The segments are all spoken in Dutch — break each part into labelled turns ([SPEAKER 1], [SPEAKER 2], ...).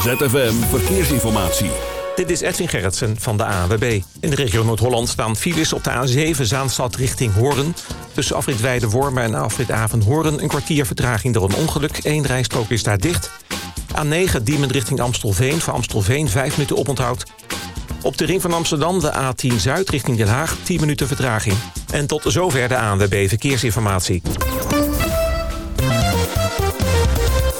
[SPEAKER 1] ZFM Verkeersinformatie.
[SPEAKER 2] Dit is Edwin Gerritsen van de ANWB. In de regio Noord-Holland staan files op de A7 Zaanstad richting Hoorn. Tussen afrit Weide-Wormen en afrit Aven-Hoorn... een kwartier vertraging door een ongeluk. Eén rijstrook is daar dicht. A9 Diemen richting Amstelveen. Voor Amstelveen 5 minuten oponthoud. Op de ring van Amsterdam de A10 Zuid richting Den Haag 10 minuten vertraging. En tot zover de ANWB Verkeersinformatie.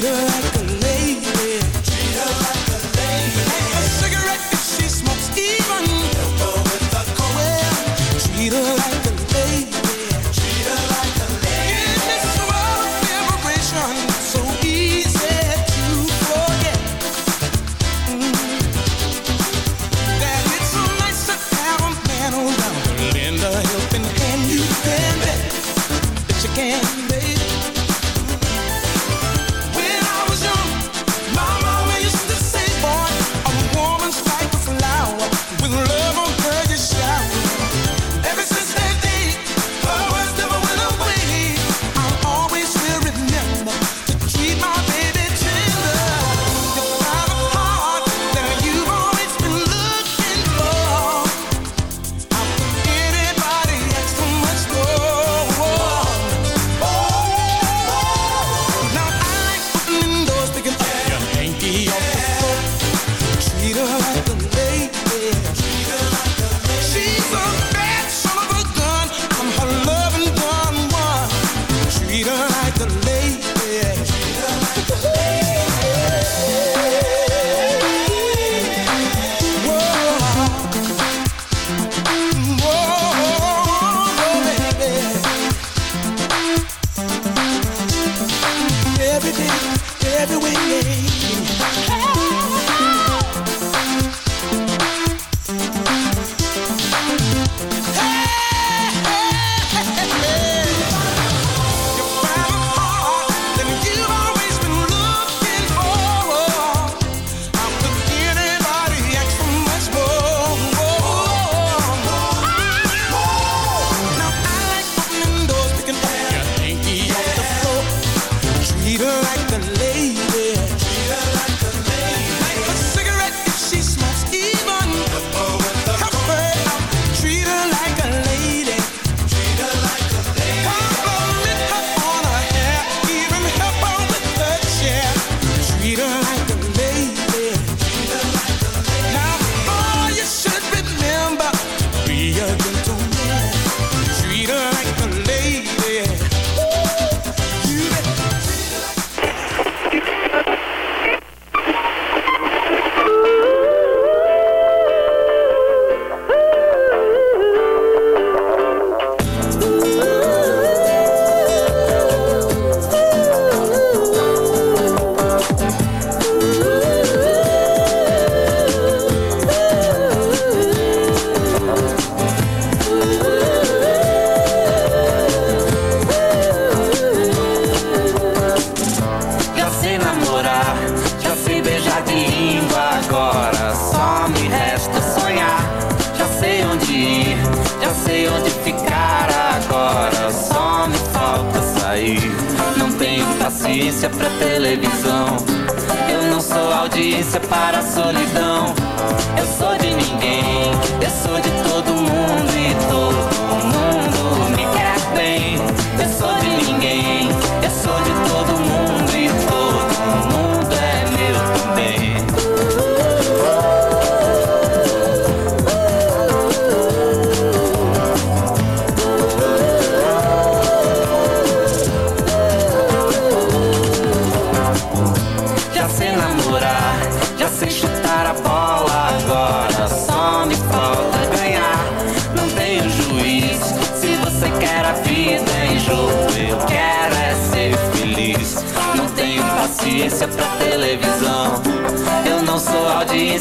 [SPEAKER 1] Peter.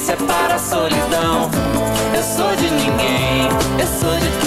[SPEAKER 1] separa a solidão. Eu sou de ninguém, eu sou de quem?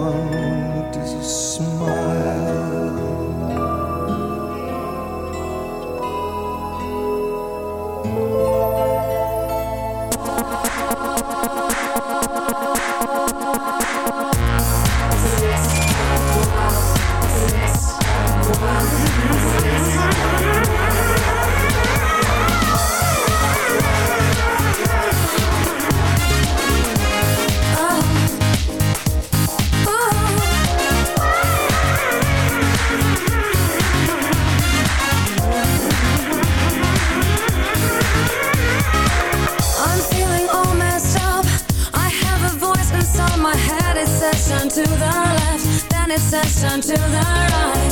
[SPEAKER 3] Session to the rise.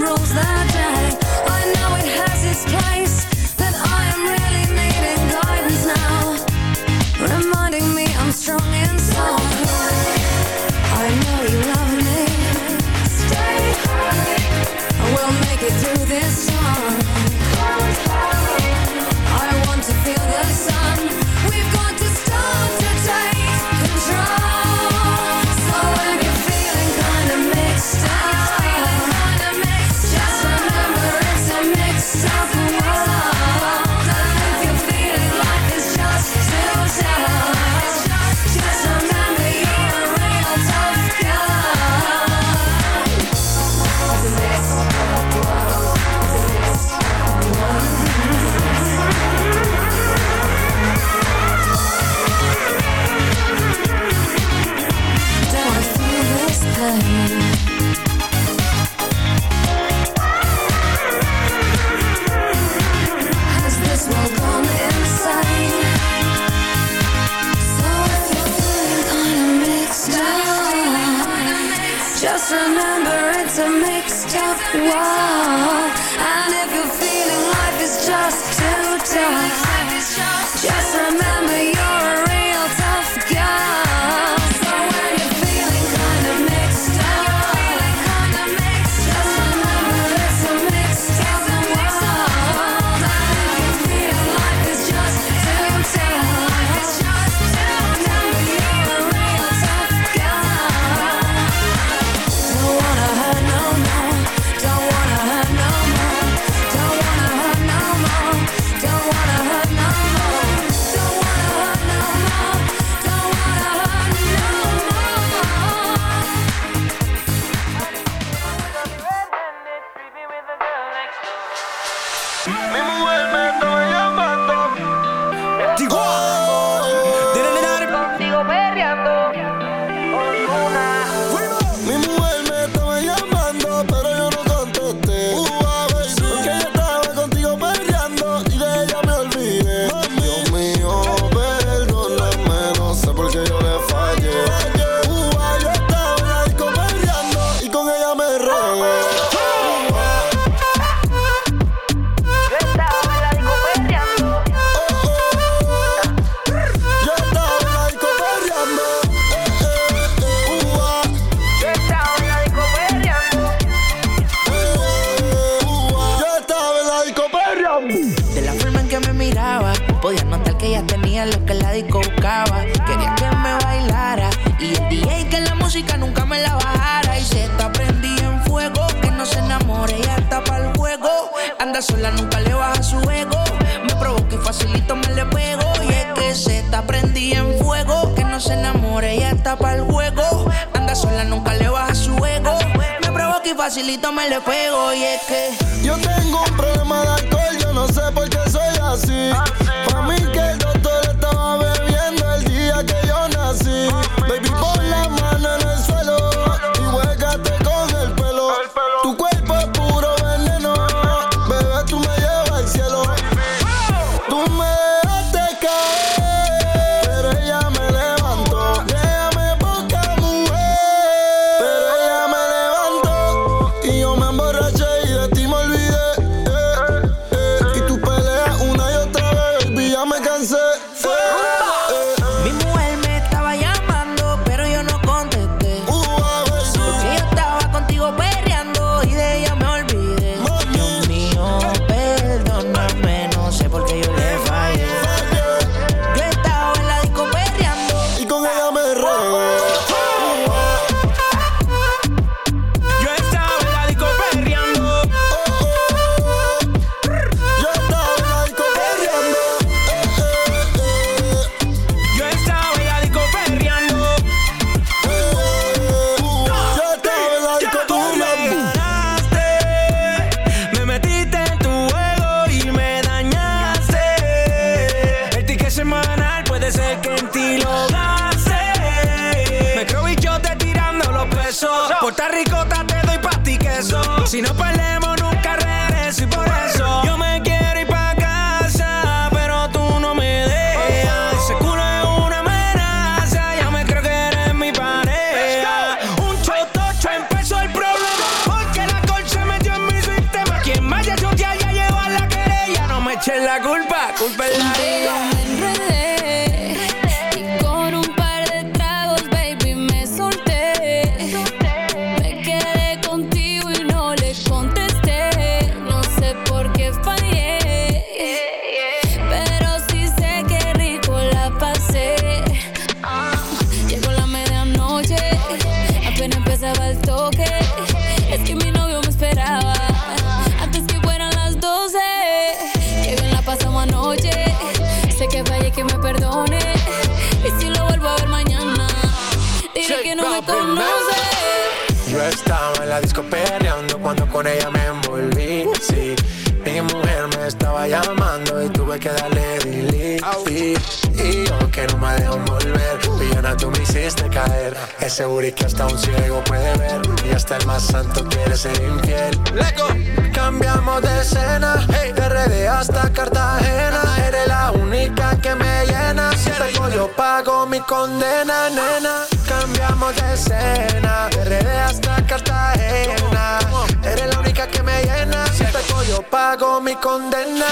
[SPEAKER 3] rules
[SPEAKER 4] no conoce.
[SPEAKER 5] estaba en la disco perreando cuando con ella me envolví. Sí, mi mujer me estaba llamando y tuve que darle delete. Y yo que no me dejo volver, villana tú me hiciste caer. Ese booty que hasta un ciego puede ver y hasta el más santo quiere ser infiel. Lego, cambiamos de escena, hey, de RD hasta Cartagena. Eres la única que me llena. Si yo pago mi condena, nena. Cambiamos de escena, de RD hasta Cartagena. Eres la única que me llena. Si tengo yo pago mi condena.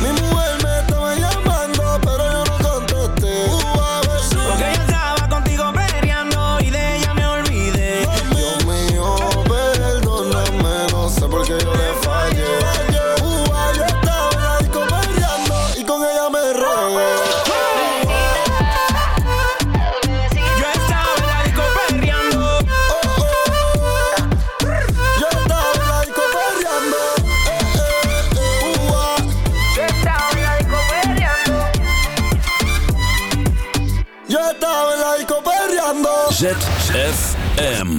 [SPEAKER 6] Mi
[SPEAKER 4] ZFM.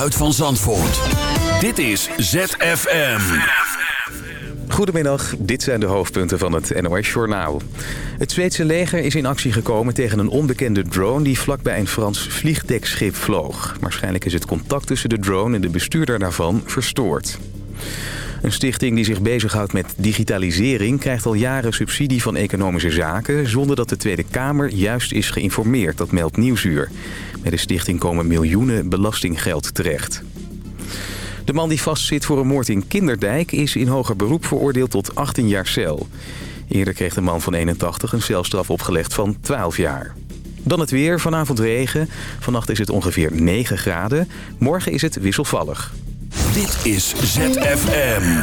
[SPEAKER 7] Geluid van Zandvoort. Dit is ZFM.
[SPEAKER 8] Goedemiddag, dit zijn de hoofdpunten van het NOS-journaal. Het Zweedse leger is in actie gekomen tegen een onbekende drone... die vlakbij een Frans vliegdekschip vloog. Waarschijnlijk is het contact tussen de drone en de bestuurder daarvan verstoord. Een stichting die zich bezighoudt met digitalisering... krijgt al jaren subsidie van economische zaken... zonder dat de Tweede Kamer juist is geïnformeerd, dat meldt Nieuwsuur. Bij de stichting komen miljoenen belastinggeld terecht. De man die vastzit voor een moord in Kinderdijk... is in hoger beroep veroordeeld tot 18 jaar cel. Eerder kreeg de man van 81 een celstraf opgelegd van 12 jaar. Dan het weer, vanavond regen. Vannacht is het ongeveer 9 graden. Morgen is het wisselvallig.
[SPEAKER 7] Dit is ZFM.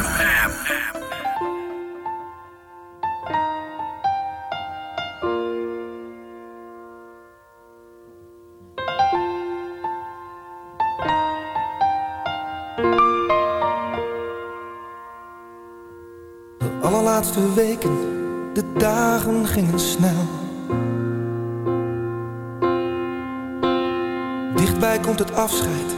[SPEAKER 9] De allerlaatste weken, de dagen gingen snel. Dichtbij komt het afscheid,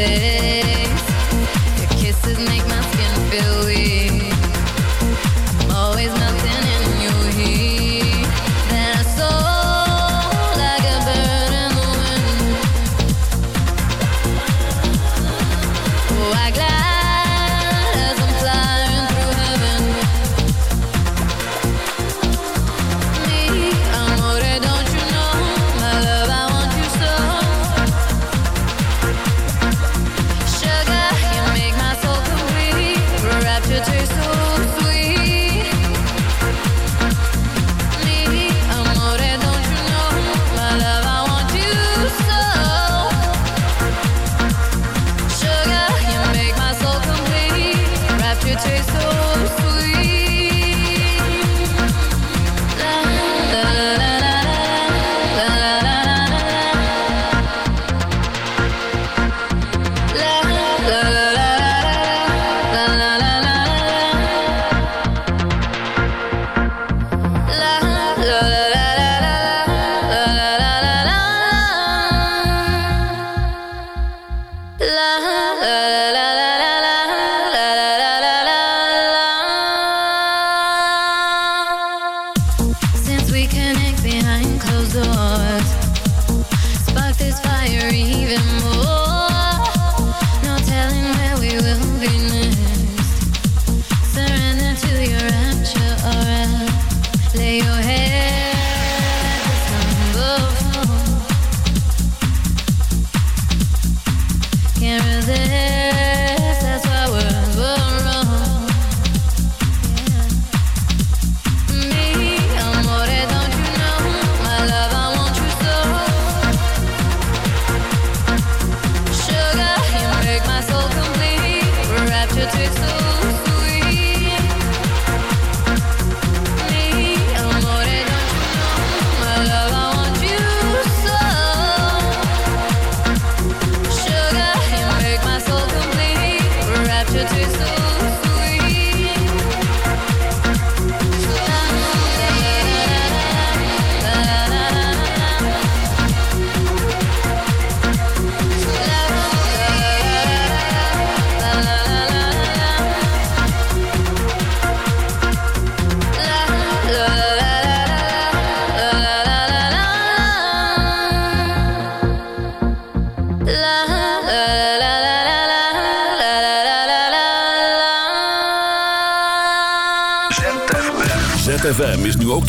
[SPEAKER 10] ser.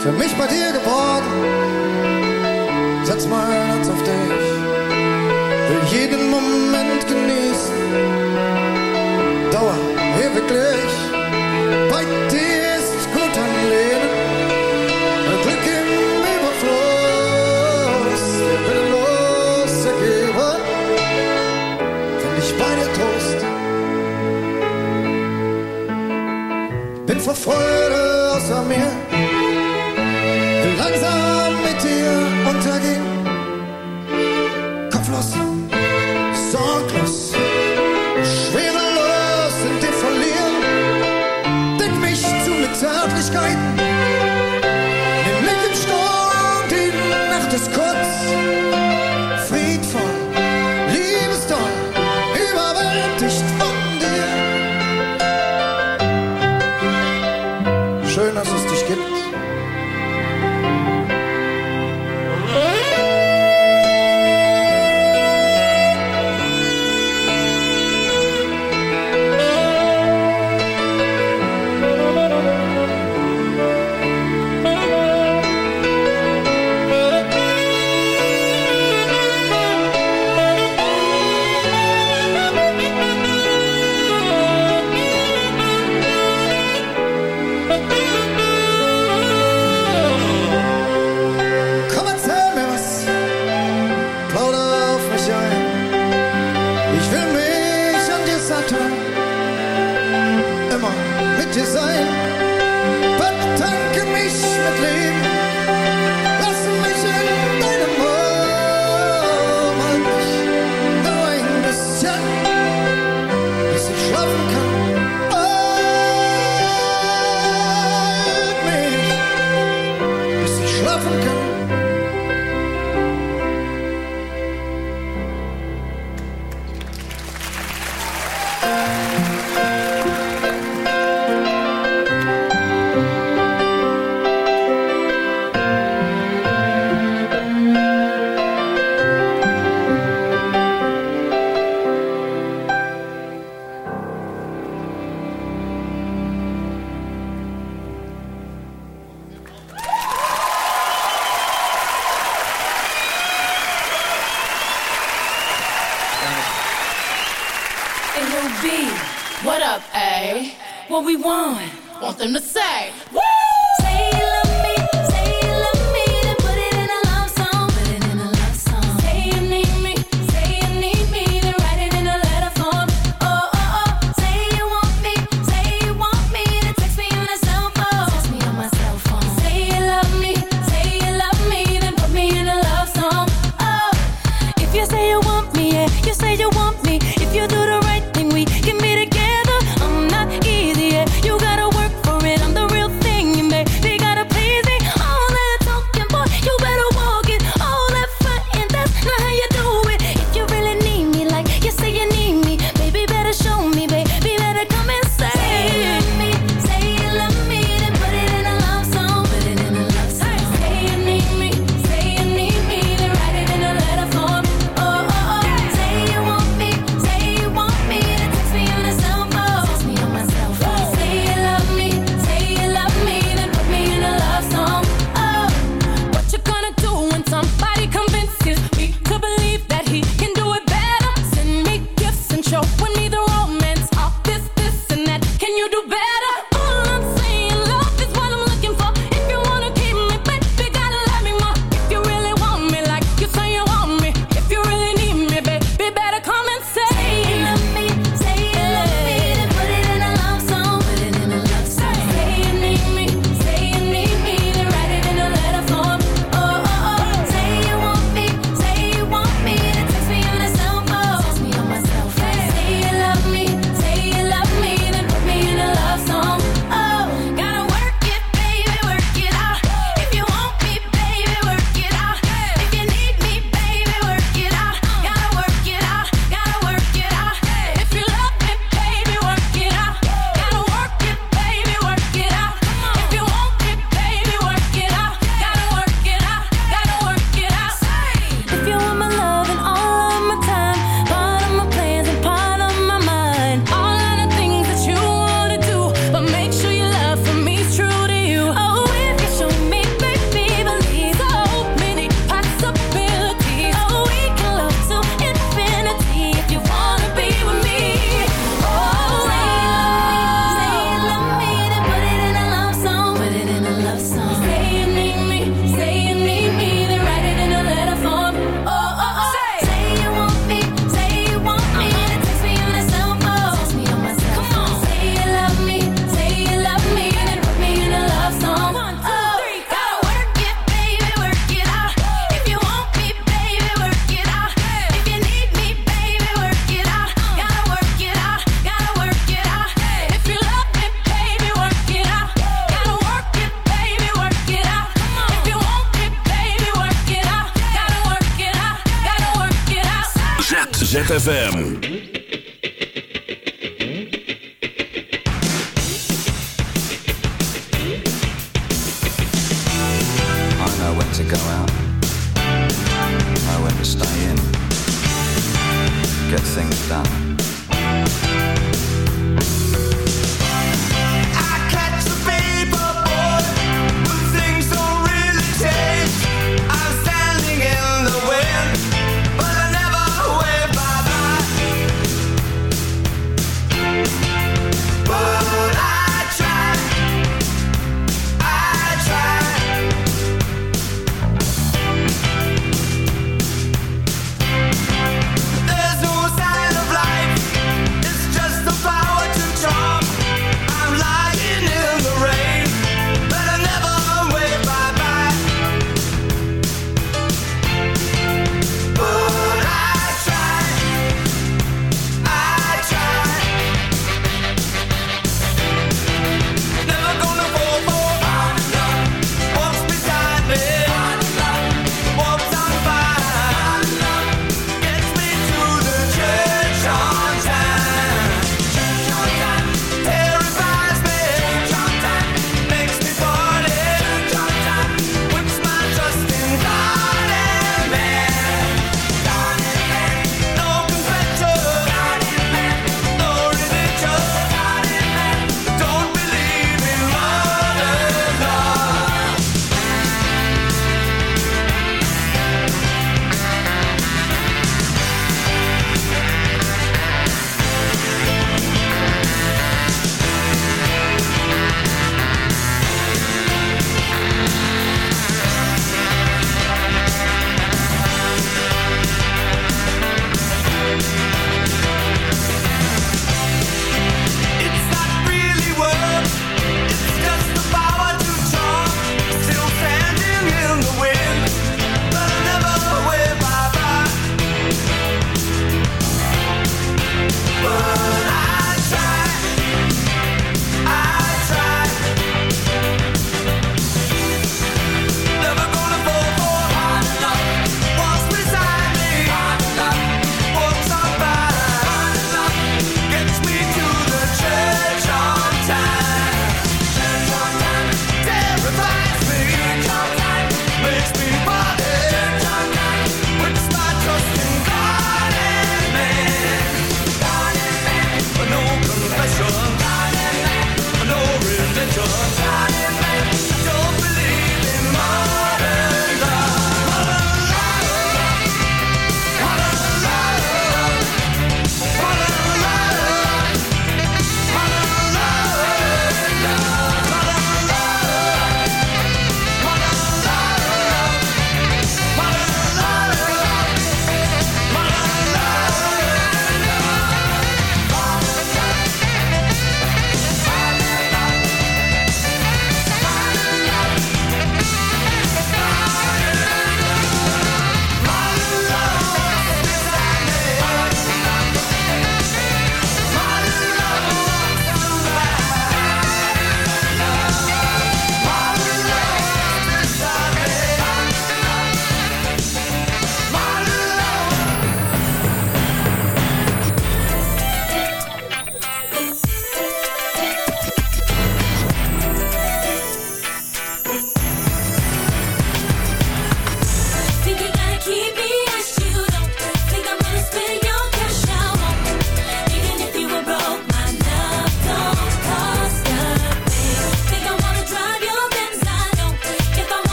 [SPEAKER 11] für mich bei dir geworden. Setz mein Herz auf dich, will jeden Moment genießen. Dauer hier wirklich. bei dir ist gut am Leben. ein Glück im Überfluss, willenlos ergeben, find ich bei dir Trost. Bin vor Freude außer mir
[SPEAKER 7] ZFM.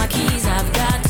[SPEAKER 9] My
[SPEAKER 12] keys, I've got